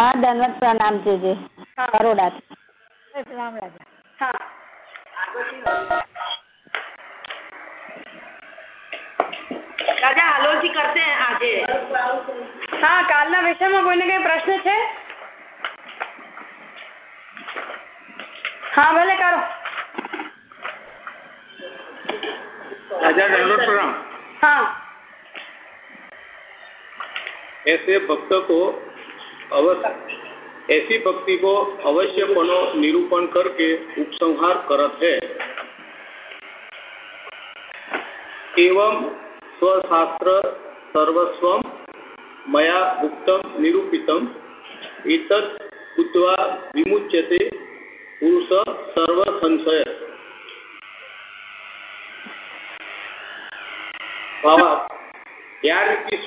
હા દંડવત પ્રણામ છે જે બરોડા પ્રણામ રાજા હા રાજા આલોચી કરશે આજે હા કાલના વિષયમાં કોઈને કઈ પ્રશ્ન છે हाँ भले करो राजा दंडोत प्रणाम हाँ ऐसे भक्त को अवश्य। ऐसी भक्ति को अवश्यपनो निरूपण करके उपसंहार करत है। एवं स्वशास्त्र सर्वस्व मया उक्तम निरूपितम। एतत् उद्वा विमुच्यते पुरुष सर्व संशय यार की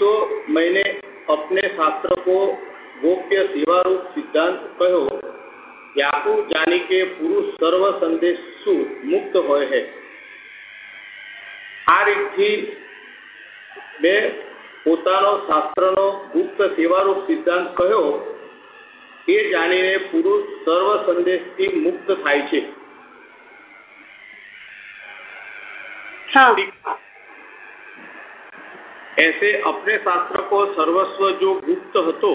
मैंने अपने शास्त्र को गोप्य सेवारूप सिद्धांत कहो याकू जानी के पुरुष सर्व संदेश मुक्त हो है આ રીતથી મેં પોતાનો શાસ્ત્રનો ગુપ્ત સેવારૂપ સિદ્ધાંત કહ્યો એ જાણીને પુરુષ સર્વ સંદેશથી મુક્ત થાય છે ऐसे अपने शास्त्र को सर्वस्व जो गुप्त हतो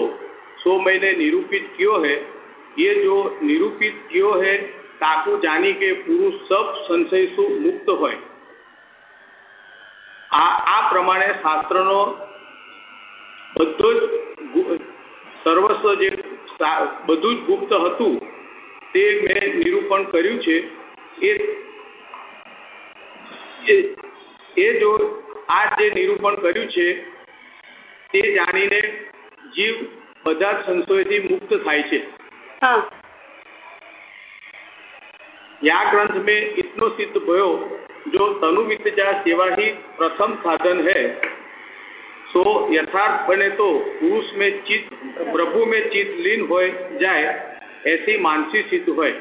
सो मैंने निरूपित कियो है ये जो निरूपित कियो है ताकू जानी के पुरुष सब संशय सु मुक्त હોય આ આ પ્રમાણે શાસ્ત્રનો બધો જ સર્વસ્વ જે બધું જ ગુપ્ત હતું તે મેં નિરૂપણ કર્યું છે એ એ જો આ જે નિરૂપણ કર્યું છે તે જાણીને જીવ બધા જ સંશયોથી મુક્ત થાય છે या ग्रंथ में इतनो सिद्ध भयो जो तनु विद्या सेवा ही प्रथम साधन है सो यथार्थ बने तो पुरुष में चित प्रभु में चित लीन हो जाए ऐसी मानसी सिद्ध હોય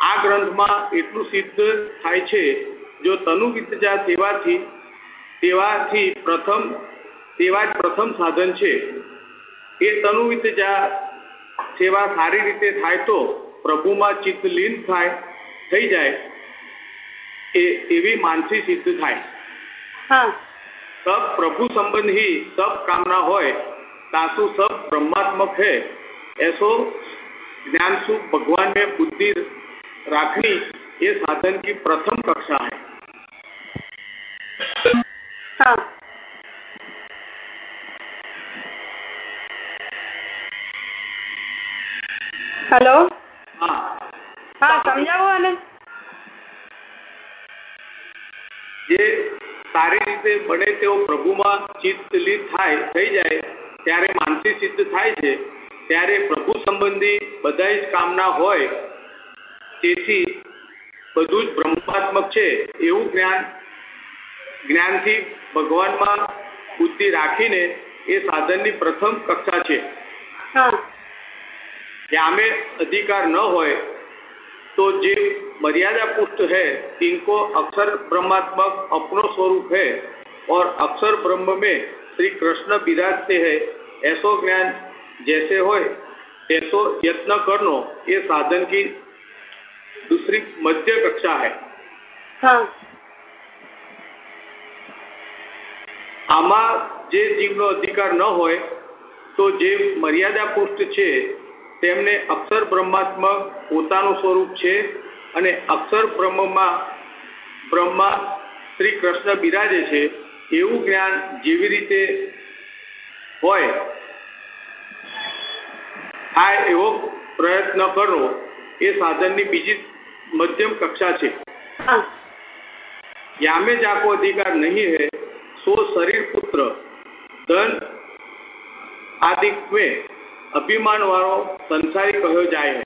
આ ગ્રંથમાં એટલું સિદ્ધ થાય છે જો તનુ વિદ્યા સેવાથી સેવાથી પ્રથમ સેવા જ પ્રથમ સાધન છે એ તનુ વિદ્યા સેવા સારી રીતે થાય તો પ્રભુમાં ચિત્ત લીન થાય થઈ જાય એ એવી માનસી સિદ્ધ થાય सब प्रभु संबंध ही सब कामना होय तासु सब ब्रह्मात्मक है ऐसो ज्ञान सु भगवान में बुद्धि राखनी ये साधन की प्रथम कक्षा है हाँ હેલો? હા. સમજાવો અને જે સારી રીતે બને તેવો પ્રભુમાં ચિત્ત લીન થાય થઈ જાય ત્યારે માનસી સિદ્ધ થાય છે. ત્યારે પ્રભુ સંબંધી બધા જ કામના હોય. તેથી બધું જ બ્રહ્માત્મક છે. એવું જ્ઞાન જ્ઞાનથી ભગવાનમાં બુદ્ધિ રાખીને એ સાધનની પ્રથમ કક્ષા છે. હા यामे अधिकार न होए तो जीव मर्यादा पुष्ट है इनको अक्षर ब्रह्मात्मक अपनो स्वरूप है और अक्षर ब्रह्म में श्री कृष्ण विराजते हैं ऐसो ज्ञान जैसे होए ऐसो यत्न करनो ये साधन की दूसरी मध्य कक्षा है હા આમાં જે જીવનો અધિકાર ન હોય તો જે મર્યાદા પુષ્ટ છે તેમને અક્ષર બ્રહ્માત્મક પોતાનું સ્વરૂપ છે અને અક્ષર બ્રહ્મમાં બ્રહ્મા શ્રી કૃષ્ણ બિરાજે છે એવું જ્ઞાન જેવી રીતે હોય આ એવો પ્રયત્ન કરવો એ સાધનની બીજી મધ્યમ કક્ષા છે હા यामे जाको अधिकार नहीं है सो शरीर पुत्र धन आदि में અભિમાન વાળો સંસારી કહ્યો જાય?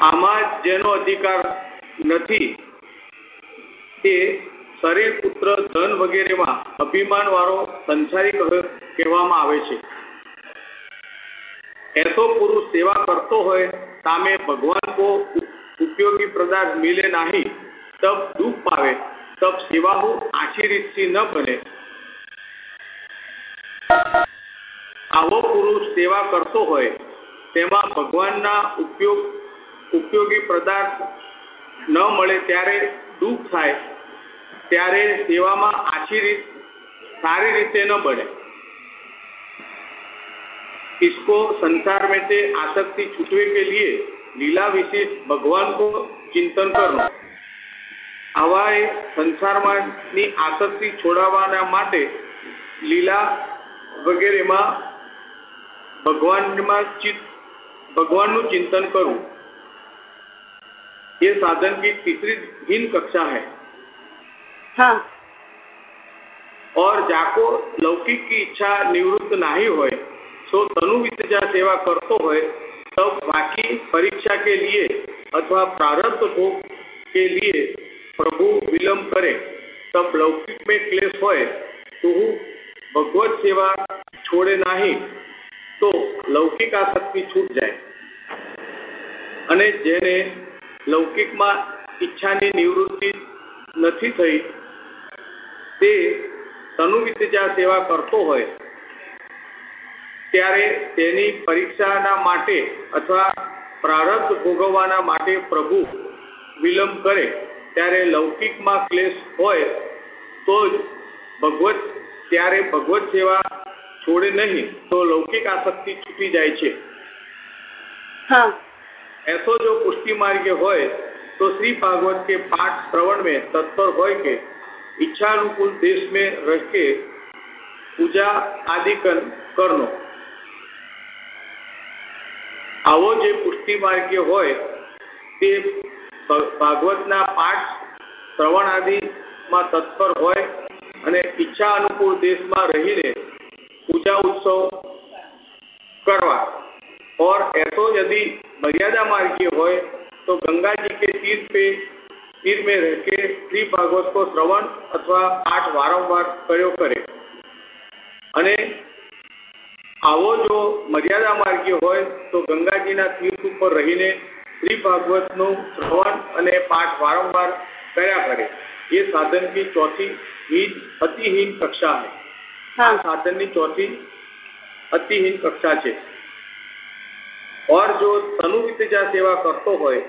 આમાં જેનો અધિકાર નથી, તે શરીર, પુત્ર, ધન વગેરેમાં અભિમાન વાળો સંસારી કહેવામાં આવે છે? ऐसो पुरुष सेवा करतो हो सामे भगवान को उपयोगी पदार्थ मिले नहीं तब दुख पावे तब सेवा हो आची रीत न बने આવો પુરુષ સેવા કરતો હોય તેમાં ભગવાનના ઉપયોગ ઉપયોગી પદાર્થ ન મળે ત્યારે દુઃખ થાય ત્યારે સેવામાં આછી રીત સારી રીતે ન બને इसको संसार में से आसक्ति छूटने के लिए लीला विशेष भगवान को चिंतन करना આવા સંસારની આસક્તિ છોડાવવાના માટે લીલા વગેરેમાં भगवान चित, चिंतन ચિંતन ये साधन की तीसरी हीन कक्षा है हाँ। और जाको लौकिक की इच्छा निवृत्त नहीं हो सो तनु विद्या सेवा करते हो तब बाकी परीक्षा के लिए अथवा प्रारब्ध भोग के लिए प्रभु विलंब करे तब लौकिक में क्लेश हो तो भगवत सेवा छोड़े नहीं તો લૌકિક આસક્તિ છૂટ જાય. અને જેને લૌકિકમાં ઈચ્છાની નિવૃત્તિ નથી થઈ, તે તનુવિદ્યા સેવા કરતો હોય, ત્યારે તેની પરીક્ષાના માટે અથવા પ્રારબ્ધ ભોગવવાના માટે પ્રભુ વિલંબ કરે. ત્યારે લૌકિકમાં ક્લેશ હોય, તો જ ભગવત, ત્યારે ભગવત સેવા छोड़े नहीं तो लौकिक आसक्ति छूटी जाए छे हाँ ऐसो जो पुष्टि मार्ग होय तो श्री भागवत के पाठ श्रवण में तत्पर होय के इच्छा अनुकूल देश में रह के पूजा आदि कर, करनो આવો જે પુષ્ટિ માર્ગ્ય હોય તે ભાગવતના પાઠ શ્રવણ આદિમાં તત્પર હોય અને ઈચ્છા અનુકૂળ દેશમાં રહીને पूजा उत्सव करवा और ऐसो यदि मर्यादा मार्गीय हो तो गंगा जी के तीर पे तीर में रह के श्री भागवत को श्रवण अथवा पाठ वारंवार કર્યો કરે અને આવો જો મર્યાદા માર્ગીય હોય તો ગંગાજીના તીર્થ ઉપર રહીને શ્રી ભાગવતનું શ્રવણ અને પાઠ વારંવાર કર્યા કરે ये साधन की चौथी हीन अतिहीन कक्षा है આ સાધનની ચોથી અતિહીન કક્ષા છે और जो तनु विद्या सेवा करतो હોય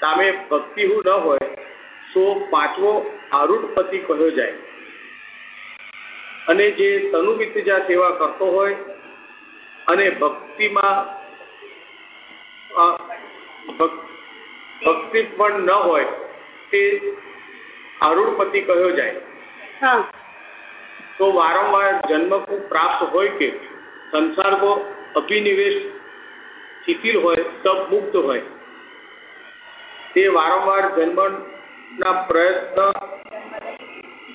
તામે ભક્તિ હું ન હોય સો પાંચમો આરૂઢપતિ કહ્યો જાય અને જે તનુ વિદ્યા સેવા કરતો હોય અને ભક્તિમાં ભક્તિ પણ ન હોય તે આરૂઢપતિ કહ્યો જાય हाँ तो वारंवार जन्म को प्राप्त हो के संसार को अभिनिवेश शिथिल हो तब मुक्त हो તે વારંવાર જન્મના પ્રયત્ન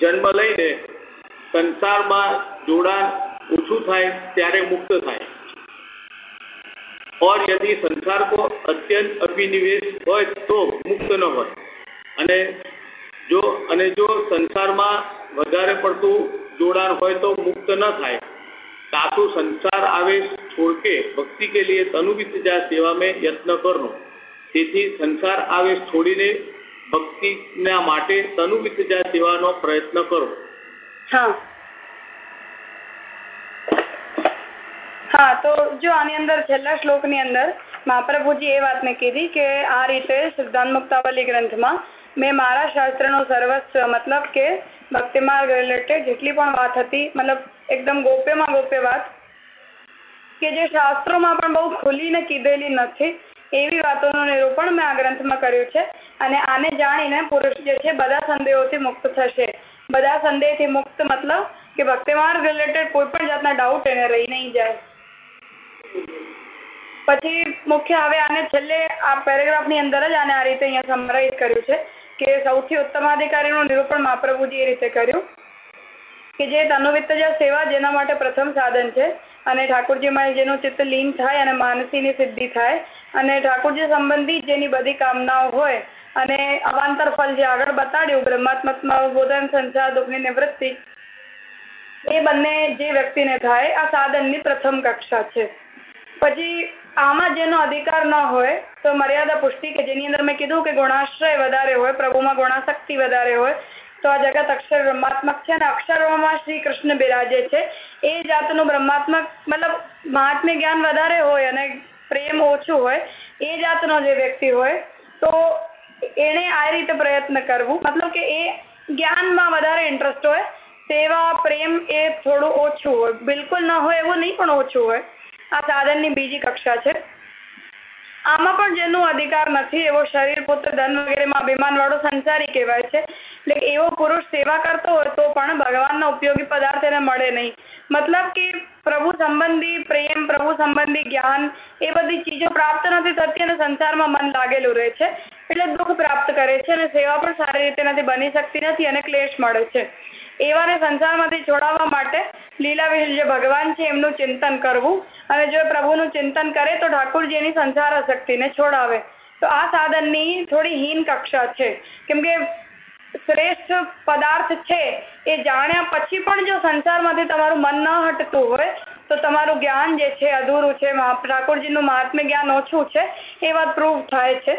જન્મ લઈને સંસારમાં જોડાણ ઓછું થાય ત્યારે મુક્ત થાય और यदि संसार को अत्यंत अभिनिवेश हो तो मुक्त न हो અને જો અને જો સંસારમાં વધારે પડતું जोड़ान हो तो मुक्त न थाय तातु संसार आवेश छोड़ के भक्ति के लिए तनुविद्या सेवा में यत्न करनो તેથી સંસાર આવેશ છોડીને ભક્તિના માટે તનુવિદ્યા સેવાનો પ્રયત્ન કરો હા હા તો જો આની અંદર છેલ્લા શ્લોકની અંદર મહાપ્રભુજી એ વાતને કીધી કે આ રીતે સિદ્ધાંત મુક્તાવલી ગ્રંથમાં મેં મારા શાસ્ત્રનો સર્વસ્વ મતલબ કે ભક્તિ માર્ગ રિલેટેડ જેટલી પણ વાત હતી, મતલબ એકદમ ગોપ્યમાં ગોપ્ય વાત, કે જે શાસ્ત્રોમાં પણ બહુ ખુલીને કીધેલી નથી, એવી વાતોનું નિરૂપણ મેં આ ગ્રંથમાં કર્યું છે. અને આને જાણીને પુરુષ જે છે, બધા સંદેહોથી મુક્ત થશે. બધા સંદેહથી મુક્ત મતલબ કે ભક્તિ માર્ગ રિલેટેડ કોઈ પણ જાતના ડાઉટ એને રહી નહીં જાય. પછી મુખ્ય હવે આને છેલ્લે આ પેરેગ્રાફની અંદર જ આને આ રીતે અહીંયા સમરાઈઝ કર્યું છે. કે સૌથી ઉત્તમાધિકારીનું નિરૂપણ મહાપ્રભુજી એ રીતે કર્યું કે જે તનુવિત્તજ સેવા જેના માટે પ્રથમ સાધન છે અને ઠાકોરજીમાં જેનું ચિત્ત લીન થાય અને માનસીની સિદ્ધિ થાય અને ઠાકોરજી સંબંધી જેની બધી કામનાઓ હોય અને અવાંતર ફલ જે આગળ બતાડ્યું, બ્રહ્માત્મા બોધન સંસાર, દુઃખની નિવૃત્તિ, એ બંને જે વ્યક્તિને થાય, આ સાધનની પ્રથમ કક્ષા છે. પછી આમાં જેનો અધિકાર ન હોય, તો મર્યાદા પુષ્ટિ કે જેની અંદર મેં કીધું કે ગુણાશ્રય વધારે હોય, પ્રભુમાં ગુણાશક્તિ વધારે હોય, તો આ જગત અક્ષર બ્રહ્માત્મક છે અને અક્ષરોમાં શ્રી કૃષ્ણ બિરાજે છે. એ જાતનું બ્રહ્માત્મક, મતલબ મહાત્મ્ય જ્ઞાન વધારે હોય અને પ્રેમ ઓછું હોય, એ જાતનો જે વ્યક્તિ હોય, તો એને આ રીતે પ્રયત્ન કરવું. મતલબ કે એ જ્ઞાનમાં વધારે ઇન્ટરેસ્ટ હોય, તેવા પ્રેમ એ થોડું ઓછું હોય. બિલકુલ ન હોય એવું નહીં પણ ઓછું હોય. આ સાધનની બીજી કક્ષા છે. આમાં પણ જેનો અધિકાર નથી, એવો શરીર પુત્ર ધન વગેરેમાં અભિમાન વાળો સંસારી કહેવાય છે. એટલે એવો પુરુષ સેવા કરતો હોય તો પણ ભગવાનના ઉપયોગી પદાર્થ એને મળે નહીં. મતલબ કે પ્રભુ સંબંધી, પ્રેમ, પ્રભુ સંબંધી જ્ઞાન એ બધી ચીજો પ્રાપ્ત નથી થતી અને સંસારમાં મન લાગેલું રહે છે. એટલે દુઃખ પ્રાપ્ત કરે છે અને સેવા પણ સારી રીતે નથી, બની શકતી નથી અને ક્લેશ મળે છે. એવાને સંસારમાંથી છોડાવવા માટે લીલા વિશે જે ભગવાન છે એમનું ચિંતન કરવું. અને જો પ્રભુનું ચિંતન કરે તો ઠાકોરજી સંસાર શક્તિને છોડાવે. તો આ સાધનની થોડી હીન કક્ષા છે. કેમ શ્રેષ્ઠ પદાર્થ છે એ જાણ્યા પછી પણ જો સંસારમાંથી તમારું મન ન હટતું હોય, તો તમારું જ્ઞાન જે છે અધૂરું છે. ઠાકોરજીનું મહાત્મ્ય જ્ઞાન ઓછું છે. એ વાત પ્રૂવ થાય છે.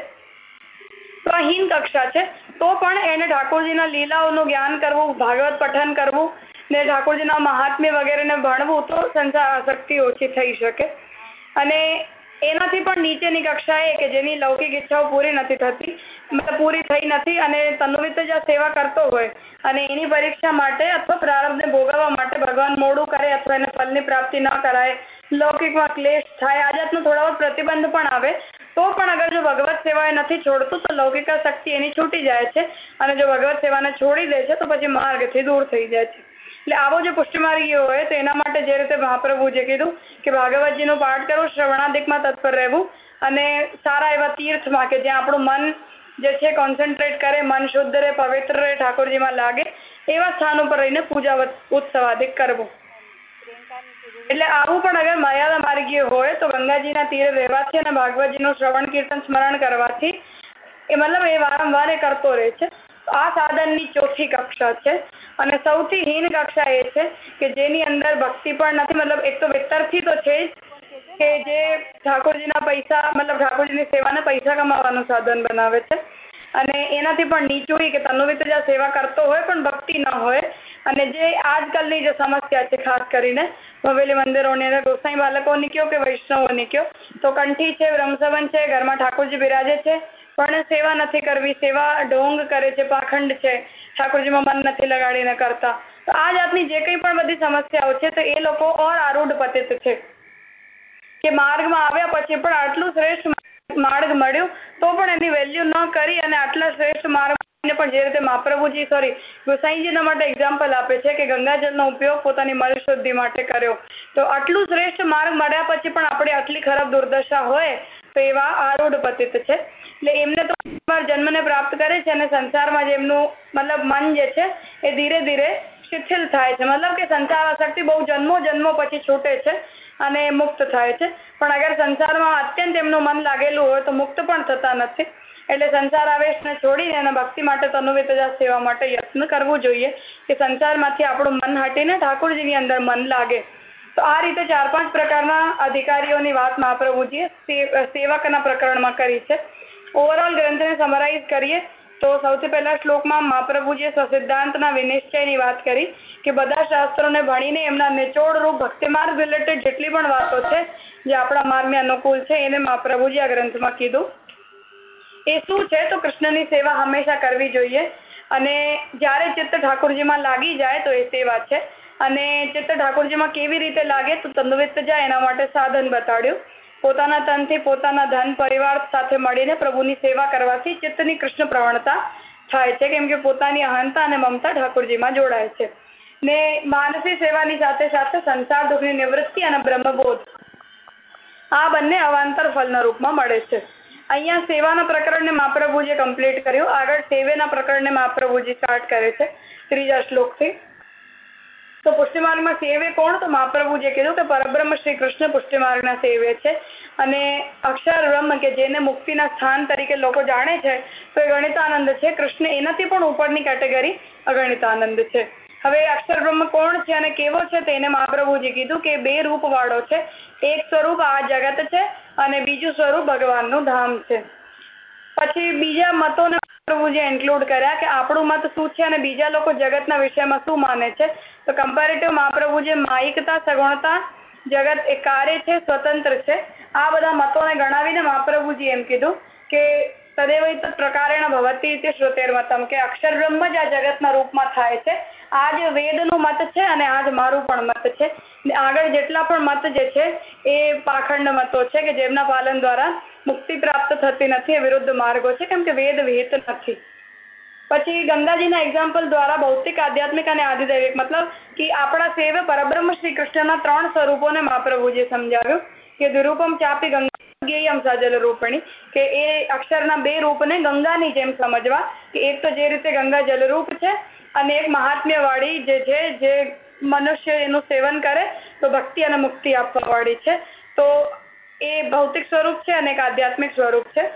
તો આ હીન કક્ષા છે. તો પણ એને ઠાકોરજીના લીલાઓનું જ્ઞાન કરવું, ભાગવત પઠન કરવું ને ઠાકોરજીના મહાત્મ્ય વગેરેને ભણવું તો સંસાર આસક્તિ ઓછી થઈ શકે. અને એનાથી પણ નીચેની કક્ષા એ કે જેની લૌકિક ઈચ્છાઓ પૂરી નથી થતી, મતલબ પૂરી થઈ નથી અને તનુવિત સેવા કરતો હોય અને એની પરીક્ષા માટે અથવા પ્રારબ્ધને ભોગવવા માટે ભગવાન મોડું કરે અથવા એને ફલની પ્રાપ્તિ ન કરાય, લૌકિકમાં ક્લેશ થાય, આ જાતનો થોડા પ્રતિબંધ પણ આવે, તો પણ અગર જો ભગવત સેવા નથી છોડતું, તો લૌકિક શક્તિ એની છૂટી જાય છે અને જો ભગવત સેવાને છોડી દે છે, તો પછી માર્ગથી દૂર થઈ જાય છે. એટલે આવો જે પુષ્ટિમાર્ગીય હોય, તો એના માટે જે રીતે મહાપ્રભુ જે કીધું કે ભાગવતજીનું પાઠ કરવું શ્રવણાદિકમાં તત્પર રહેવું અને સારા એવા તીર્થમાં કે જ્યાં આપણું મન જે છે કોન્સન્ટ્રેટ કરે, મન શુદ્ધ રહે, પવિત્ર રહે, ઠાકોરજીમાં લાગે, એવા સ્થાન ઉપર રહીને પૂજા ઉત્સવાદિક કરવું. એટલે આવું પણ અગર મર્યાદા માર્ગીય હોય, તો ગંગાજીના તીરે રહેવાથી અને ભાગવતજીનું શ્રવણ કીર્તન સ્મરણ કરવાથી એ મતલબ એ વારંવાર એ કરતો રહે છે. આ સાધનની ચોથી કક્ષા છે. અને સૌથી હીન કક્ષા એ છે કે જેની અંદર ભક્તિ પણ નથી. મતલબ એક તો વિતરથી તો છે કે જે ઠાકોરજીના પૈસા, મતલબ ઠાકોરજીની સેવાને પૈસા કમાવાનું સાધન બનાવે છે. અને એનાથી પણ નીચું કે તનુવિત સેવા કરતો હોય પણ ભક્તિ ન હોય. અને જે આજકાલની જે સમસ્યા છે, ખાસ કરીને ભવેલી મંદિરોની ગોસાઈ બાળકોની કયો કે વૈષ્ણવોની કયો તો કંઠી છે બ્રહ્મસવન છે, ઘરમાં ઠાકોરજી બિરાજે છે. પણ સેવા નથી કરવી, સેવા ઢોંગ કરે છે, પાખંડ છે. ઠાકોરજીમાં મન નથી લગાડીને કરતા. તો આ જાતની જે કંઈ પણ બધી સમસ્યાઓ છે, તો એ લોકો ઓર આરૂઢ પતિત છે. કે માર્ગમાં આવ્યા પછી પણ આટલું શ્રેષ્ઠ માર્ગ મળ્યું, તો પણ એની વેલ્યુ ન કરી અને આટલા શ્રેષ્ઠ માર્ગ પણ જે રીતે મહાપ્રભુજી સોરી ગુસાઈજીના માટે એક્ઝામ્પલ આપે છે કે ગંગાજળનો ઉપયોગ પોતાની મળ શુદ્ધિ માટે કર્યો. તો આટલું શ્રેષ્ઠ માર્ગ મળ્યા પછી પણ આપણે આટલી ખરાબ દુર્દશા હોય એવા આરૂઢ પતિત છે. એટલે એમને તો જન્મને પ્રાપ્ત કરે છે અને સંસારમાં જેમનું મતલબ મન જે છે એ ધીરે ધીરે શિથિલ થાય છે. મતલબ કે સંસાર આસક્તિ બહુ જન્મો જન્મો પછી છૂટે છે અને મુક્ત થાય છે. પણ અગર સંસારમાં અત્યંત એમનું મન લાગેલું હોય તો મુક્ત પણ થતા નથી. એટલે સંસાર આવેશને છોડીને અને ભક્તિ માટે તનુવિતજા સેવા માટે યત્ન કરવું જોઈએ કે સંસારમાંથી આપણું મન હટીને ઠાકોરજીની અંદર મન લાગે. તો આ રીતે ચાર પાંચ પ્રકારના અધિકારીઓની વાત મહાપ્રભુજીએ સેવકના પ્રકરણમાં કરી છે. ઓવરઓલ ગ્રંથને સમરાઈઝ કરીએ તો સૌથી પહેલા શ્લોકમાં મહાપ્રભુજીએ સ્વસિદ્ધાંતના વિનિશ્ચયની વાત કરી કે બધા શાસ્ત્રોને ભણીને એમના નિચોડ રૂપ ભક્તિ માર્ગ રિલેટેડ જેટલી પણ વાતો છે જે આપણા માર્ગને અનુકૂળ છે, એને મહાપ્રભુજી આ ગ્રંથમાં કીધું. એ શું છે? તો કૃષ્ણની સેવા હંમેશા કરવી જોઈએ અને જ્યારે ચિત્ત ઠાકોરજીમાં લાગી જાય તો એ સેવા છે. અને ચિત્ત ઠાકોરજીમાં કેવી રીતે લાગે તો તંદુવિત જાય એના માટે સાધન બતાડ્યું. પોતાના તનથી પોતાના ધન પરિવાર સાથે મળીને પ્રભુની સેવા કરવાથી ચિત્તની કૃષ્ણ પ્રવણતા થાય છે. કેમ કે પોતાની અહંતા અને મમતા ઠાકોરજીમાં જોડાય છે. ને માનસી સેવાની સાથે સાથે સંસાર દુઃખની નિવૃત્તિ અને બ્રહ્મબોધ આ બંને અવાંતર ફલના રૂપમાં મળે છે. અહીંયા સેવાના પ્રકરણને મહાપ્રભુજીએ કમ્પ્લીટ કર્યું. આગળ સેવેના પ્રકરણને મહાપ્રભુજી સ્ટાર્ટ કરે છે. ત્રીજા શ્લોકથી. તો પુષ્ટિમાર્ગમાં સેવે કોણ? તો મહાપ્રભુ જે કીધું કે પરબ્રહ્મ શ્રી કૃષ્ણ પુષ્ટિમાર્ગના સેવે છે. અને અક્ષર બ્રહ્મ કે જેને મુક્તિના સ્થાન તરીકે લોકો જાણે છે, તો એ ગણિતાનંદ છે. કૃષ્ણ એનાથી પણ ઉપરની કેટેગરી અગણિતાનંદ છે. હવે અક્ષર બ્રહ્મ કોણ છે અને કેવો છે તેને મહાપ્રભુજી કીધું કે બે રૂપ વાળો છે. એક સ્વરૂપ આ જગત છે અને બીજું સ્વરૂપ ભગવાનનું ધામ છે. પછી બીજા મતોને પ્રભુજીએ ઇન્ક્લુડ કર્યા કે આપણું મત શું છે અને બીજા લોકો જગતના વિષયમાં શું માને છે? તો કમ્પેરેટિવ મહાપ્રભુજી માયિકતા, સગુણતા, જગત એ કાર્ય છે, સ્વતંત્ર છે. આ બધા મતોને ગણાવીને મહાપ્રભુજી એમ કીધું કે તદેવ પ્રકારેણ ભવતી તે શ્રુતેર્મતમ કે અક્ષર બ્રહ્મ જ આ જગતના રૂપમાં થાય છે. આ જ વેદનું મત છે અને આ જ મારું પણ મત છે. આગળ જેટલા પણ મત જે છે એ પાખંડ મતો છે કે જેમના પાલન દ્વારા મુક્તિ પ્રાપ્ત થતી નથી એ વિરુદ્ધ માર્ગો છે, કેમ કે વેદ વિહિત નથી. પછી ગંગાજીના એક્ઝામ્પલ દ્વારા ભૌતિક, આધ્યાત્મિક અને આદિદૈવિક મતલબ કે આપણા સેવ પરબ્રહ્મ શ્રી કૃષ્ણના ત્રણ સ્વરૂપોને મહાપ્રભુજીએ સમજાવ્યું કે દુરૂપમ ચાપી ગંગા સજલ રૂપણી, કે એ અક્ષરના બે રૂપને ગંગાની જેમ સમજવા, કે એક તો જે રીતે ગંગા જલરૂપ છે અને એક મહાત્મ્ય વાળી જે છે, જે મનુષ્ય એનું સેવન કરે, તો ભક્તિ અને મુક્તિ આપવા વાળી છે. તો એ ભૌતિક સ્વરૂપ છે અને એક આધ્યાત્મિક સ્વરૂપ છે.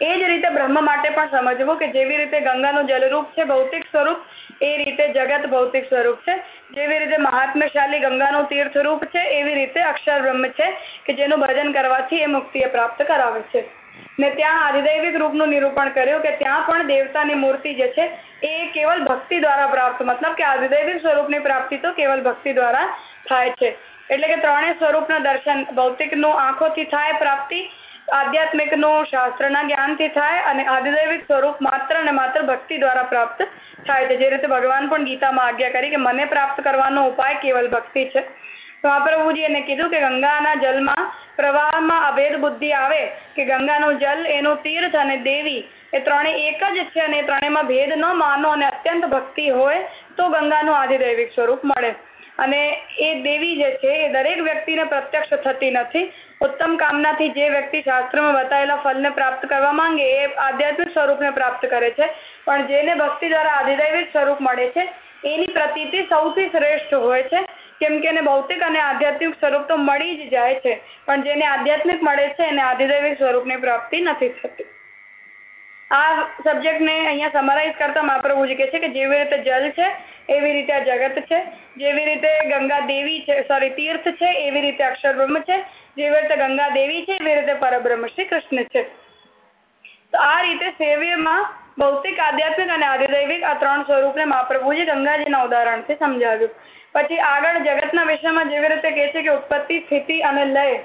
એ જ રીતે બ્રહ્મ માટે પણ સમજવું કે જેવી રીતે ગંગાનું જલરૂપ છે ભૌતિક સ્વરૂપ, એ રીતે જગત ભૌતિક સ્વરૂપ છે. જેવી રીતે મહાત્મ્યશાલી ગંગાનું તીર્થ રૂપ છે, એવી રીતે અક્ષર બ્રહ્મ છે કે જેનું ભજન કરવાથી એ મુક્તિ પ્રાપ્ત કરાવે છે. ને ત્યાં આધિદૈવિક રૂપનું નિરૂપણ કર્યું કે ત્યાં પણ દેવતાની મૂર્તિ જે છે, એ કેવલ ભક્તિ દ્વારા પ્રાપ્ત, મતલબ કે આધિદૈવિક સ્વરૂપની પ્રાપ્તિ કેવલ ભક્તિ દ્વારા થાય છે. એટલે કે ત્રણેય સ્વરૂપના દર્શન, ભૌતિકનું આંખોથી થાય પ્રાપ્તિ, આધ્યાત્મિકનું શાસ્ત્રના જ્ઞાનથી થાય અને આધિદૈવિક સ્વરૂપ માત્ર અને માત્ર ભક્તિ દ્વારા પ્રાપ્ત થાય છે. જે રીતે ભગવાન પણ ગીતામાં આજ્ઞા કરી કે મને પ્રાપ્ત કરવાનો ઉપાય કેવલ ભક્તિ છે. મહાપ્રભુજી એને કીધું કે ગંગાના જલમાં પ્રવાહમાં અભેદ બુદ્ધિ આવે કે ગંગાનું જલ, એનું તીર્થ અને દેવી એ ત્રણે એક જ છે અને ત્રણેયમાં ભેદ ન માનો અને અત્યંત ભક્તિ હોય તો ગંગાનું આધિદૈવિક સ્વરૂપ મળે. અને એ દેવી જે છે, એ દરેક વ્યક્તિને પ્રત્યક્ષ થતી નથી. ઉત્તમ કામનાથી જે વ્યક્તિ શાસ્ત્રમાં બતાવેલા ફલને પ્રાપ્ત કરવા માંગે, એ આધ્યાત્મિક સ્વરૂપને પ્રાપ્ત કરે છે. પણ જેને ભક્તિ દ્વારા આધિદૈવિક સ્વરૂપ મળે છે, એની પ્રતીતિ સૌથી શ્રેષ્ઠ હોય છે. કેમ કે એને ભૌતિક અને આધ્યાત્મિક સ્વરૂપ તો મળી જ જાય છે, પણ જેને આધ્યાત્મિક મળે છે, એને આધિદૈવિક સ્વરૂપની પ્રાપ્તિ નથી થતી. આ સબ્જેક્ટને અહીંયા સમરાઇઝ કરતા મહાપ્રભુજી કહે છે કે જેવી રીતે જલ છે એવી રીતે આ જગત છે. જેવી રીતે ગંગા દેવી છે સોરી તીર્થ છે, એવી રીતે અક્ષર બ્રહ્મ છે. જેવી રીતે ગંગા દેવી છે, એવી રીતે પરબ્રહ્મ શ્રી કૃષ્ણ છે. તો આ રીતે સેવ્યમાં ભૌતિક, આધ્યાત્મિક અને આધિદૈવિક આ ત્રણ સ્વરૂપને મહાપ્રભુજી ગંગાજીના ઉદાહરણથી સમજાવ્યું. પછી આગળ જગતના વિષયમાં જેવી રીતે કહે છે કે ઉત્પત્તિ, સ્થિતિ અને લય.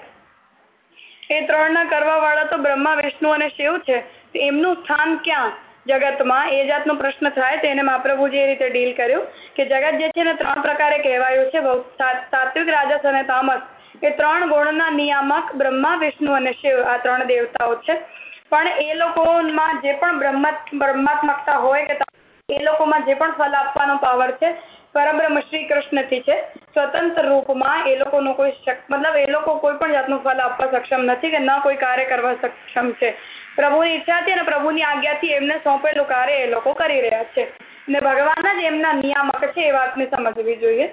એ ત્રણના કરવા વાળા તો બ્રહ્મા, વિષ્ણુ અને શિવ છે. એમનું સ્થાન ક્યાં? જગતમાં એ જાતનો પ્રશ્ન થાય તો એને મહાપ્રભુજી એ રીતે ડીલ કર્યું કે જગત જે છે ને ત્રણ પ્રકારે કહેવાયું છે સાત્વિક રાજસ અને તામસ. એ ત્રણ ગુણના નિયામક બ્રહ્મા, વિષ્ણુ અને શિવ, આ ત્રણ દેવતાઓ છે. પણ એ લોકોમાં જે પણ બ્રહ્માત્મકતા હોય એ લોકોમાં જે પણ ફલ આપવાનો પાવર છે, પરબ્રહ્મ શ્રી કૃષ્ણથી છે. સ્વતંત્ર રૂપમાં એ લોકોનું કોઈ મતલબ એ લોકો કોઈ પણ જાતનું ફલ આપવા સક્ષમ નથી કે ન કોઈ કાર્ય કરવા સક્ષમ છે. પ્રભુની ઈચ્છાથી અને પ્રભુની આજ્ઞાથી એમને સોંપેલું કાર્ય એ લોકો કરી રહ્યા છે. ને ભગવાન જ એમના નિયામક છે એ વાતને સમજવી જોઈએ.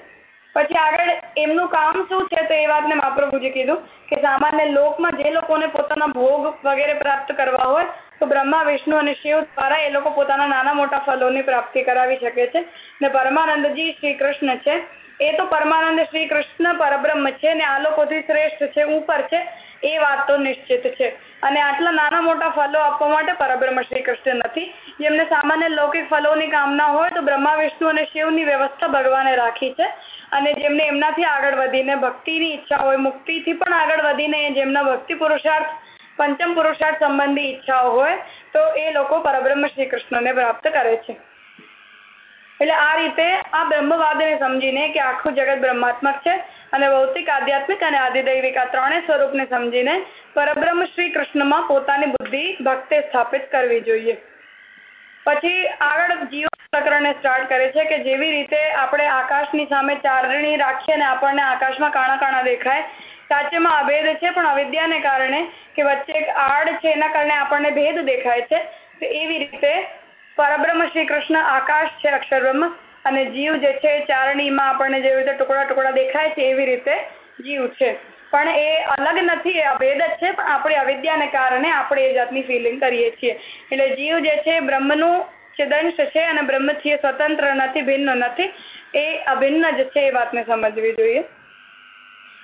પછી આગળ એમનું કામ શું છે તો એ વાતને મહાપ્રભુજી કીધું કે સામાન્ય લોકમાં જે લોકોને પોતાના ભોગ વગેરે પ્રાપ્ત કરવા હોય તો બ્રહ્મા, વિષ્ણુ અને શિવ દ્વારા એ લોકો પોતાના નાના મોટા ફલોની પ્રાપ્તિ કરાવી શકે છે. ને પરમાનંદજી શ્રી કૃષ્ણ છે. એ તો પરમાનંદ શ્રી કૃષ્ણ પરબ્રહ્મ છે ને આ લોકોથી શ્રેષ્ઠ છે, ઉપર છે, એ વાત તો નિશ્ચિત છે. અને આટલા નાના મોટા ફલો આપવા માટે પરબ્રહ્મ શ્રી કૃષ્ણ નથી. જેમને સામાન્ય લૌકિક ફલોની કામના હોય તો બ્રહ્મા, વિષ્ણુ અને શિવની વ્યવસ્થા ભગવાને રાખી છે. અને જેમને એમનાથી આગળ વધીને ભક્તિની ઈચ્છા હોય, મુક્તિથી પણ આગળ વધીને જેમના ભક્તિ પુરુષાર્થ, પંચમ પુરુષાર્થ સંબંધી ઈચ્છાઓ હોય, તો એ લોકો પરબ્રહ્મ શ્રી કૃષ્ણને પ્રાપ્ત કરે છે. એટલે આ રીતે આ બ્રહ્મવાદને સમજીને કે આખું જગત બ્રહ્માત્મક છે અને ભૌતિક, આધ્યાત્મિક અને આદિદૈવિક આ ત્રણેય સ્વરૂપને સમજીને પરબ્રહ્મ શ્રી કૃષ્ણમાં પોતાની બુદ્ધિ ભક્તે સ્થાપિત કરવી જોઈએ. પછી આગળ જીવ પ્રકરણને સ્ટાર્ટ કરે છે કે જેવી રીતે આપણે આકાશની સામે ચારણી રાખીએ અને આપણને આકાશમાં કાણા કાણા દેખાય, સાચેમાં અભેદ છે પણ અવિદ્યાને કારણે કે વચ્ચે એક આડ છે એના કારણે આપણને ભેદ દેખાય છે એવી રીતે પરબ્રહ્મ શ્રી કૃષ્ણ આકાશ છે અક્ષરબ્રહ્મ અને જીવ જે છે ચારણીમાં આપણને જેવી રીતે ટુકડા ટુકડા દેખાય છે એવી રીતે જીવ છે. પણ એ અલગ નથી, એ અભેદ જ છે, પણ આપણે અવિદ્યાને કારણે આપણે એ જાતની ફિલિંગ કરીએ છીએ. એટલે જીવ જે છે બ્રહ્મનું છેદંશ છે અને બ્રહ્મથી સ્વતંત્ર નથી, ભિન્ન નથી, એ અભિન્ન જ છે એ વાતને સમજવી જોઈએ.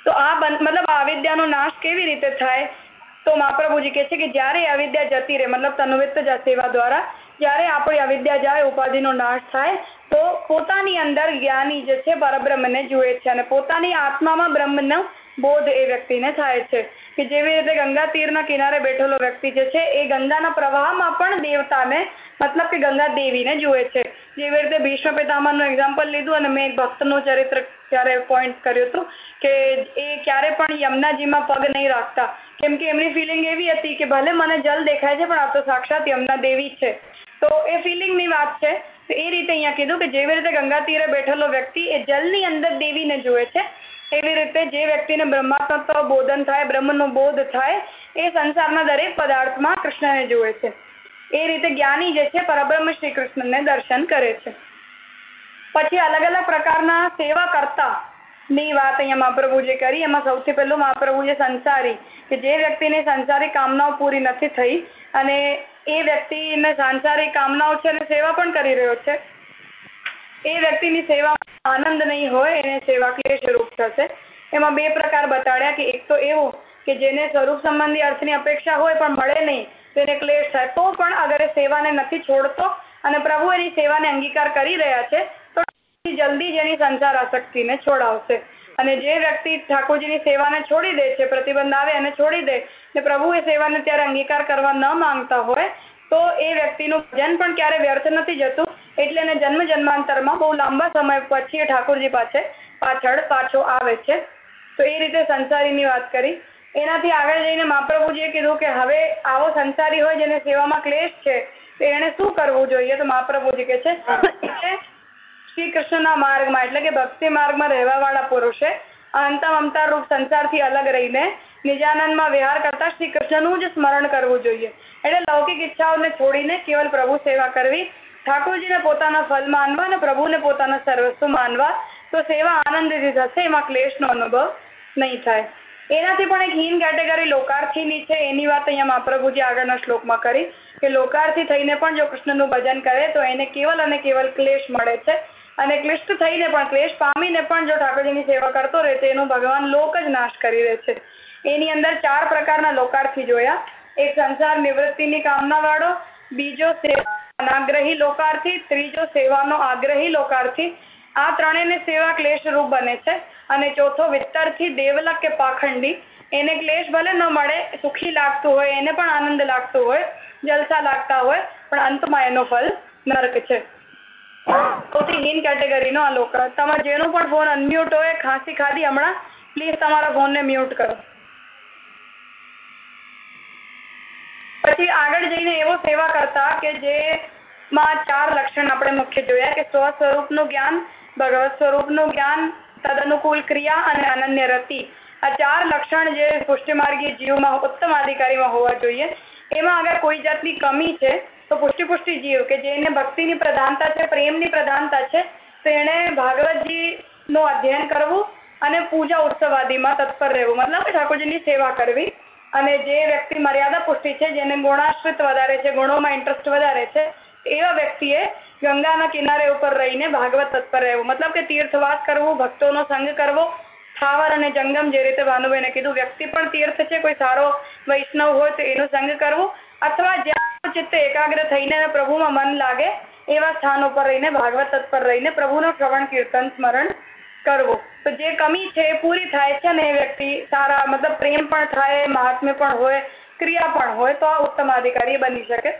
તો આ મતલબ આ નાશ કેવી રીતે થાય? તો મહાપ્રભુજી કહે છે કે જ્યારે અવિદ્યા જતી રહે, મતલબ તનુવિત્ત સેવા દ્વારા, જ્યારે આપણી અવિદ્યા જાય, ઉપાધિનો નાશ થાય, તો પોતાની અંદર જ્ઞાની જે છે, પરબ્રહ્મને જુએ છે અને પોતાની આત્મામાં બ્રહ્મનો બોધ એ વ્યક્તિને થાય છે. કે જેવી રીતે ગંગા તીરના કિનારે બેઠેલો વ્યક્તિ જે છે, એ ગંગાના પ્રવાહમાં પણ દેવતાને, મતલબ કે ગંગા દેવીને જુએ છે. જેવી રીતે ભીષ્મ પિતામહનું એક્ઝામ્પલ લીધું અને મેં એક ભક્તનું ચરિત્ર ત્યારે પોઈન્ટ કર્યું હતું કે એ ક્યારે પણ યમુનાજીમાં પગ નહીં રાખતા. કેમ કે એમની ફિલિંગ એવી હતી કે ભલે મને જલ દેખાય છે, પણ આ તો સાક્ષાત યમુના દેવી છે. તો એ ફિલિંગની વાત છે. એ રીતે અહીંયા કીધું કે જેવી રીતે ગંગા તીરે બેઠેલો વ્યક્તિ એ જલની અંદર દેવીને જુએ છે, એવી રીતે જે વ્યક્તિને બ્રહ્માત્મત્વ બોધન થાય, બ્રહ્મનો બોધ થાય, એ સંસારના દરેક પદાર્થમાં કૃષ્ણને જુએ છે. એ રીતે જ્ઞાની જે છે, પરબ્રહ્મ શ્રી કૃષ્ણને દર્શન કરે છે. પછી અલગ અલગ પ્રકારના સેવા કરતા ની વાત અહીંયા મહાપ્રભુજી કરી. એમાં સૌથી પહેલું મહાપ્રભુજી સંસારી, કે જે વ્યક્તિની સંસારી કામનાઓ પૂરી નથી થઈ અને એ વ્યક્તિને સાંસારિક કામનાઓ છે અને સેવા પણ કરી રહ્યો છે, એ વ્યક્તિની સેવા આનંદ નહીં હોય, એને સેવા ક્લેશ રૂપ થશે. એમાં બે પ્રકાર બતાડ્યા કે એક તો એવો કે જેને સ્વરૂપ સંબંધી અર્થની અપેક્ષા હોય પણ મળે નહીં તેને ક્લેશ થાય. તો પણ અગર સેવાને નથી છોડતો અને પ્રભુ એની સેવાને અંગીકાર કરી રહ્યા છે જલ્દી જેની સંસાર આસક્તિને છોડાવશે. અને જે વ્યક્તિ ઠાકોરજીની સેવાને છોડી દે છે, પ્રતિબંધ આવે અને છોડી દે, ને પ્રભુ એ સેવાને ત્યારે અંગીકાર કરવા ન માંગતા હોય, તો એ વ્યક્તિનું ભજન પણ ક્યારે વ્યર્થ નથી જતું, એટલે એને જન્મ જન્માંતરમાં બહુ લાંબા સમય પછી ઠાકોરજી પાસે પાછળ પાછો આવે છે. તો એ રીતે સંસારીની વાત કરી. એનાથી આગળ જઈને મહાપ્રભુજીએ કીધું કે હવે આવો સંસારી હોય જેને સેવામાં ક્લેશ છે, તો એને શું કરવું જોઈએ? તો મહાપ્રભુજી કે શ્રી કૃષ્ણના માર્ગમાં, એટલે કે ભક્તિ માર્ગમાં રહેવા વાળા પુરુષે અંતમ અમતા રૂપ સંસારથી અલગ રહીને નિજાનંદમાં વિહાર કરતા શ્રી કૃષ્ણનું જ સ્મરણ કરવું જોઈએ. એટલે લૌકિક ઈચ્છાઓને છોડીને કેવલ પ્રભુ સેવા કરવી, ઠાકોરજીને પોતાના ફલ માનવા અને પ્રભુને પોતાના સર્વસ્વ માનવા, તો સેવા આનંદથી થશે, એમાં ક્લેશનો અનુભવ નહીં થાય. એનાથી પણ એક હીન કેટેગરી લોકાર્થીની છે, એની વાત અહીંયા મહાપ્રભુજી આગળના શ્લોકમાં કરી, કે લોકાર્થી થઈને પણ જો કૃષ્ણનું ભજન કરે, તો એને કેવલ અને કેવલ ક્લેશ મળે છે. અને ક્લિષ્ટ થઈને પણ, ક્લેશ પામીને પણ જો ઠાકોરજીની સેવા કરતો રહે, તો એનો ભગવાન લોક જ નાશ કરી દે છે. એની અંદર ચાર પ્રકારના લોકાર્થી જોયા. એક સંસાર નિવૃત્તિની કામના વાળો બીજો અનાગ્રહી લોકાર્થી, ત્રીજો સેવાનો આગ્રહી લોકાર્થી. આ ત્રણેયને સેવા ક્લેશ રૂપ બને છે. અને ચોથો વિસ્તરથી દેવલક કે પાખંડી. એને ક્લેશ ભલે ન મળે, સુખી લાગતું હોય, એને પણ આનંદ લાગતો હોય, જલસા લાગતા હોય, પણ અંતમાં એનો ફલ નરક છે. સૌથી હીન કેટેગરીનો આ લોકો તમારે જેનો પણ ફોન અનમ્યુટ હોય, ખાંસી ખાધી, હમણાં પ્લીઝ તમારા ફોનને મ્યુટ કરો. પછી આગળ જઈને એવો સેવા કરતા કે જેમાં ચાર લક્ષણ આપણે મુખ્ય જોયા કે સ્વ સ્વરૂપનું જ્ઞાન ભગવત સ્વરૂપનું જ્ઞાન, તદનુકૂળ ક્રિયા અને અનન્ય રતિ. આ ચાર લક્ષણ જે પુષ્ટિમાર્ગી જીવમાં ઉત્તમ અધિકારીમાં હોવા જોઈએ. એમાં અગર કોઈ જાતની કમી છે તો પુષ્ટિ પુષ્ટિ જીવ, કે જેને ભક્તિની પ્રધાનતા છે, પ્રેમની પ્રધાનતા છે, તો એને ભાગવતજી નું અધ્યયન કરવું અને પૂજા ઉત્સવાદીમાં તત્પર રહેવું. મતલબ ઠાકોરજીની સેવા કરવી અને જે વ્યક્તિ મર્યાદા પુષ્ટિ છે, જેને ગુણાશ્રિત વધારે છે, ગુણોમાં ઇન્ટરેસ્ટ વધારે છે, એવા વ્યક્તિએ ગંગાના કિનારે ઉપર રહીને ભાગવત તત્પર રહેવું. મતલબ કે તીર્થવાસ કરવું, ભક્તોનો સંગ કરવો સ્થાવર અને જંગમ જે રીતે ભાનુભાઈને કીધું. વ્યક્તિ પણ તીર્થ છે, કોઈ સારો વૈષ્ણવ હોય તો એનો સંગ કરવો. અથવા જ્યાં ચિત્ત એકાગ્ર થઈને પ્રભુમાં મન લાગે, એવા સ્થાન ઉપર રહીને, ભાગવત તત્પર રહીને પ્રભુનો શ્રવણ, કીર્તન, સ્મરણ કરવું. તો જે કમી છે પૂરી થાય છે ને એ વ્યક્તિ સારા, મતલબ પ્રેમ પણ થાય, મહાત્મ્ય પણ હોય, ક્રિયા પણ હોય, તો આ ઉત્તમ અધિકારી બની શકે.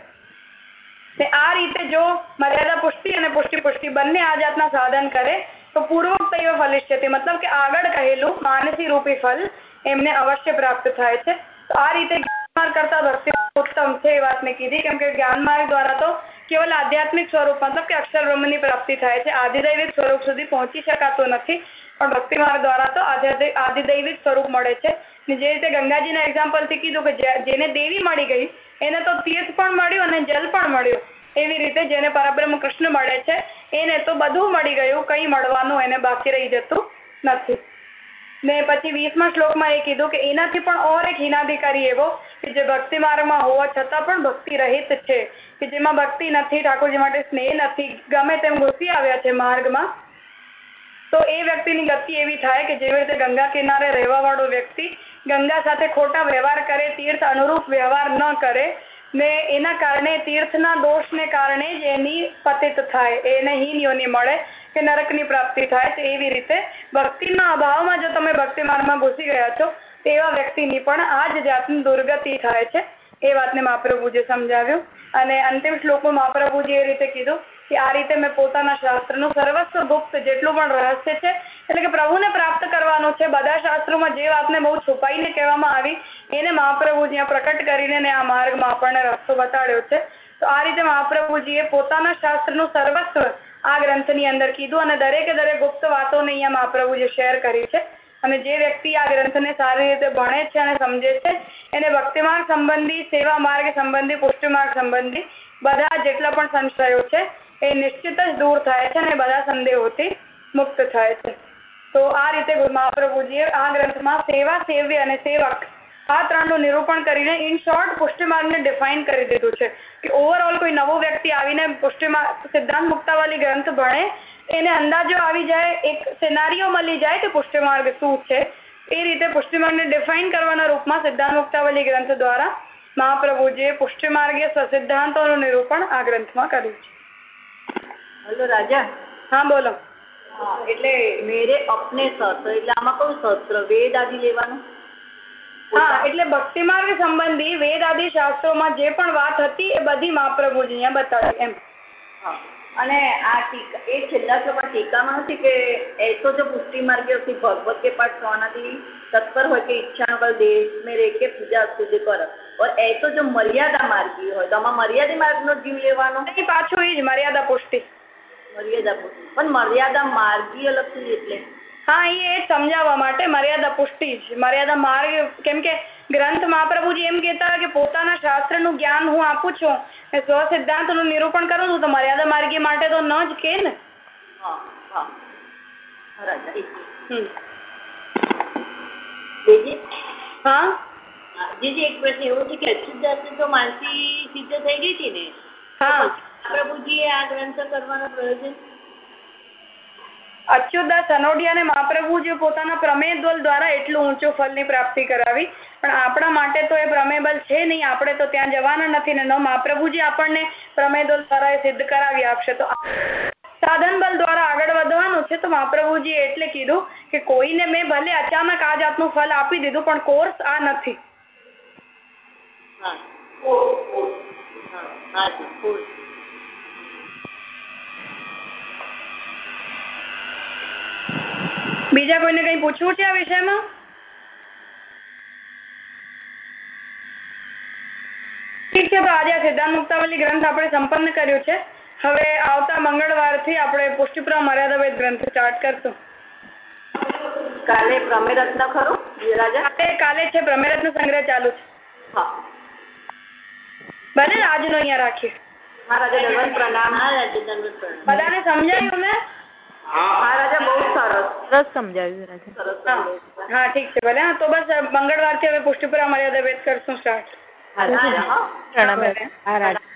આ રીતે જો મર્યાદા પુષ્ટિ અને પુષ્ટિ પુષ્ટિ બંને આ જાતના સાધન કરે, તો પૂર્વોક્ત ફલિષ્યતિ મતલબ કે આગળ કહેલું માનસી રૂપી ફલ એમને અવશ્ય પ્રાપ્ત થાય છે. તો આ રીતે કરતા ભક્તિ ઉત્તમ છે એ વાત મેં કીધી કેમ કે જ્ઞાન માર્ગ દ્વારા તો કેવલ આધ્યાત્મિક સ્વરૂપ મતલબ કે અક્ષર બ્રહ્મની પ્રાપ્તિ થાય છે આધિદૈવિક સ્વરૂપ સુધી પહોંચી શકાતું નથી પણ ભક્તિ માર્ગ દ્વારા તો આધિદૈવિક સ્વરૂપ મળે છે જે રીતે ગંગાજીના એક્ઝામ્પલથી કીધું કે જેને દેવી મળી ગઈ એને તો તીર્થ પણ મળ્યું અને જલ પણ મળ્યું એવી રીતે જેને પરબ્રહ્મ કૃષ્ણ મળે છે, એને તો બધું મળી ગયું, કઈ મળવાનું એને બાકી રહી જતું નથી. ને પછી વીસમા શ્લોકમાં એ કીધું કે એનાથી પણ ઓર એક હિનાધિકારી એવો કે જે ભક્તિ માર્ગમાં હોવા છતાં પણ ભક્તિ રહિત છે, કે જેમાં ભક્તિ નથી, ઠાકોરજી માટે સ્નેહ નથી, ગમે તેમ ઘૂસી આવ્યા છે માર્ગમાં, તો એ વ્યક્તિની ગતિ એવી થાય કે જેવી રીતે ગંગા કિનારે રહેવા વાળો વ્યક્તિ ગંગા સાથે ખોટા વ્યવહાર કરે, તીર્થ અનુરૂપ વ્યવહાર ન કરે ને એના કારણે તીર્થના દોષને કારણે જ એની પતિત થાય. એને હીન મળે કે નરકની પ્રાપ્તિ થાય તો એવી રીતે ભક્તિના અભાવમાં જો તમે ભક્તિ માર્ગમાં ઘૂસી ગયા છો તેવા વ્યક્તિની પણ આ જ જાતની દુર્ગતિ થાય છે. એ વાતને મહાપ્રભુજી સમજાવ્યું. અને અંતિમ શ્લોકમાં મહાપ્રભુજી એ રીતે કીધું આ રીતે મેં પોતાના શાસ્ત્રનું સર્વસ્વ ગુપ્ત જેટલું પણ રહસ્ય છે, એટલે કે પ્રભુને પ્રાપ્ત કરવાનું છે, બધા શાસ્ત્રોમાં જે વાતને બહુ છુપાઈને કહેવામાં આવી, એને મહાપ્રભુજી પ્રકટ કરીને આ માર્ગમાં આપણને રસ્તો બતાડ્યો છે. તો આ રીતે મહાપ્રભુજીએ પોતાના શાસ્ત્રનું સર્વસ્વ આ ગ્રંથની અંદર કીધું અને દરેકે દરેક ગુપ્ત વાતોને અહીંયા મહાપ્રભુજી શેર કરી છે. અને જે વ્યક્તિ આ ગ્રંથને સારી રીતે ભણે છે અને સમજે છે, એને ભક્તિમાર્ગ સંબંધી, સેવા માર્ગ સંબંધી, પુષ્ટિમાર્ગ સંબંધી બધા જેટલા પણ સંશયો છે એ નિશ્ચિત જ દૂર થાય છે અને બધા સંદેહોથી મુક્ત થાય છે. તો આ રીતે મહાપ્રભુજીએ આ ગ્રંથમાં સેવા, સેવ્ય અને સેવક આ ત્રણનું નિરૂપણ કરીને ઇન શોર્ટ પુષ્ટિમાર્ગને ડિફાઇન કરી દીધું છે કે ઓવરઓલ કોઈ નવો વ્યક્તિ આવીને પુષ્ટિમાર્ગ સિદ્ધાંત મુક્તાવાળી ગ્રંથ ભણે, એને અંદાજો આવી જાય, એક સિનારીઓ મળી જાય કે પુષ્ટિમાર્ગ શું છે, એ રીતે પુષ્ટિમાર્ગને ડિફાઇન કરવાના રૂપમાં સિદ્ધાંત મુક્તાવલી ગ્રંથ દ્વારા મહાપ્રભુજીએ પુષ્ટિમાર્ગીય સિદ્ધાંતોનું નિરૂપણ આ ગ્રંથમાં કર્યું છે. હલો રાજા. હા બોલો. એટલે મેરે અપને સત્ર એટલે આમાં કયું સત્ર વેદ આદિ લેવાનું? હા એટલે ભક્તિ માર્ગ સંબંધી વેદ આદિ શાસ્ત્રો માં જે પણ વાત હતી એ બધી મહાપ્રભુજી અહીંયા બતાવી એમ. અને આ ટીકા એ છેલ્લા છોકરા ટીકામાં નથી કે તો જો પુષ્ટિ માર્ગેથી ભગવત કે પાઠ સોનાથી તત્પર હોય કે ઈચ્છા વગર દેશ મેં રે કે પૂજા સુધી કર. ઓર એ તો જો મર્યાદા માર્ગી હોય તો આમાં મર્યાદા માર્ગનો જીવ લેવાનો? પાછું એ જ મર્યાદા પુષ્ટિ. મર્યાદા પુષ્ટિ. પણ મર્યાદા માર્ગીય અલગ એટલે? હા એ સમજાવવા માટે મર્યાદા પુષ્ટિ જ. મર્યાદા માર્ગ કેમ કે ગ્રંથ મહાપ્રભુજી એમ કેતા કે પોતાના શાસ્ત્રનું જ્ઞાન હું આપું છું સ્વ સિદ્ધાંતનું નિરૂપણ કરું છું તો મર્યાદા માર્ગી માટે તો ન જ કે ને? હા એક બીજી જીજી એક પ્રશ્ન એવો છે કે અચ્યુતદાસને તો માનસી સિદ્ધ થઈ ગઈ હતી ને? હા. પ્રભુજીએ આ ગ્રંથ કરવાનો પ્રયોજન? અચ્યુતદાસ સનોડિયાને મહાપ્રભુજી પોતાના પ્રમેય બલ દ્વારા એટલું ઊંચું ફળની પ્રાપ્તિ કરાવી. પણ આપણા માટે તો એ પ્રમેય બલ છે નહીં. આપણે તો ત્યાં જવાના નથી ને ન મહાપ્રભુજી આપણને પ્રમેય બલ દ્વારા સિદ્ધ કરાવી આપશે. તો સાધન બલ દ્વારા આગળ વધવાનું છે. તો મહાપ્રભુજી એટલે કીધું કે કોઈને મેં ભલે અચાનક આ જાતનું ફળ આપી દીધું પણ કોર્સ આ નથી. હા હા હા જી course. બીજા કોઈને કઈ પૂછવું છે આ વિષયમાં? ઠીક છે તો આજે આ સિદ્ધાંત મુક્તાવલી ગ્રંથ આપણે સંપન્ન કર્યું છે. હવે આવતા મંગળવારથી આપણે પુષ્ટિપુરા મર્યાદા વેદ ગ્રંથ સ્ટાર્ટ કરશું. કાલે પ્રમેરત્ન ખરું રાજા કાલે કાલે છે પ્રમેરત્ન સંગ્રહ ચાલુ છે. હા. બને આજનો અહીંયા રાખીએ. પ્રણામ. બધાને સમજાયું ને? બહુ સરસ. સરસ સમજાવ્યું રાજા. હા ઠીક છે ભલે. હા તો બસ મંગળવારથી હવે પુષ્ટિપુરા મર્યાદા વેદ કરશું સ્ટાર્ટ. હા રાજા. પ્રણામ હા રાજા.